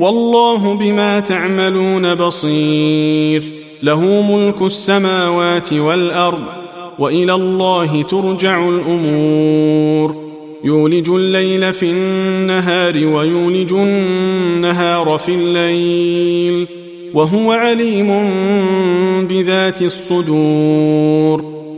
والله بما تعملون بصير. له ملك السماوات والأرض وإلى الله ترجع الأمور. يولج الليل في النهار ويولج النهار في الليل وهو عليم بذات الصدور.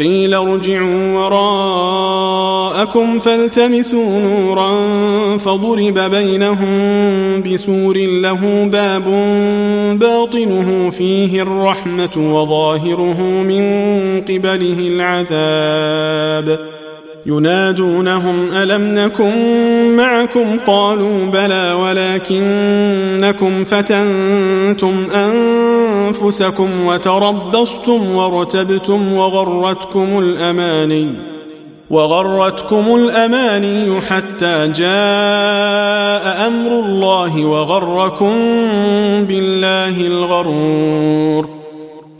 قيل ارجعوا وراءكم فالتمسوا نورا فضرب بينهم بسور له باب باطنه فيه الرحمة وظاهره من قبله العذاب ينادونهم ألم نكن معكم؟ قالوا بلى ولكنكم فتنتم أنفسكم وتربصتم وارتبتم وغرتكم الأماني وغرتكم الأماني حتى جاء أمر الله وغركم بالله الغرور.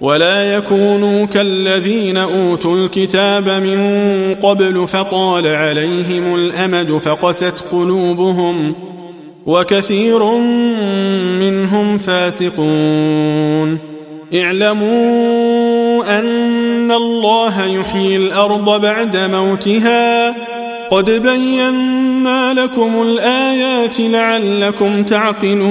ولا يكونوا كالذين أوتوا الكتاب من قبل فطال عليهم الأمد فقست قلوبهم وكثير منهم فاسقون. اعلموا أن الله يحيي الأرض بعد موتها. قد بينا لكم الآيات لعلكم تعقلون.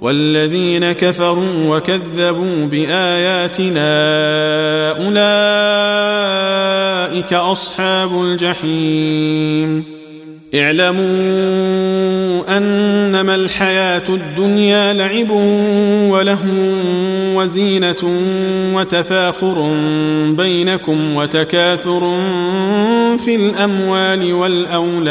والذين كفروا وكذبوا بآياتنا أولئك أصحاب الجحيم. اعلموا أنما الحياة الدنيا لعب ولهو وزينة وتفاخر بينكم وتكاثر في الأموال والأولاد.